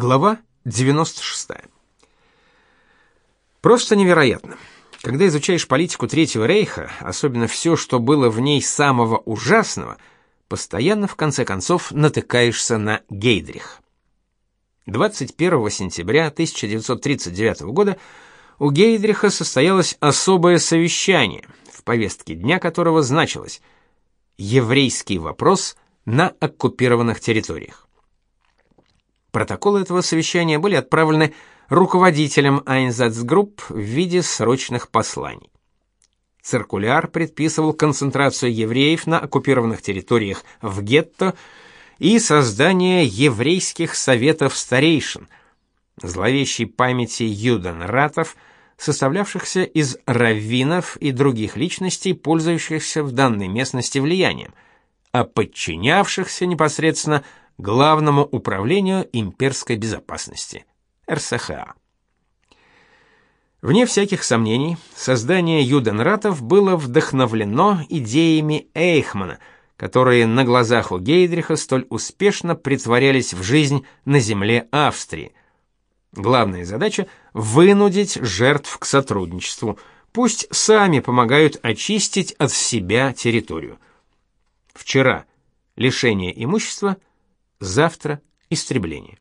Глава 96. Просто невероятно. Когда изучаешь политику Третьего Рейха, особенно все, что было в ней самого ужасного, постоянно в конце концов натыкаешься на Гейдрих. 21 сентября 1939 года у Гейдриха состоялось особое совещание, в повестке дня которого значилось «Еврейский вопрос на оккупированных территориях». Протоколы этого совещания были отправлены руководителям Einsatzgrupp в виде срочных посланий. Циркуляр предписывал концентрацию евреев на оккупированных территориях в гетто и создание еврейских советов старейшин, зловещей памяти юденратов, составлявшихся из раввинов и других личностей, пользующихся в данной местности влиянием, а подчинявшихся непосредственно Главному управлению имперской безопасности РСХА. Вне всяких сомнений, создание Юденратов было вдохновлено идеями Эйхмана, которые на глазах у Гейдриха столь успешно притворялись в жизнь на земле Австрии. Главная задача вынудить жертв к сотрудничеству. Пусть сами помогают очистить от себя территорию. Вчера лишение имущества, завтра истребление.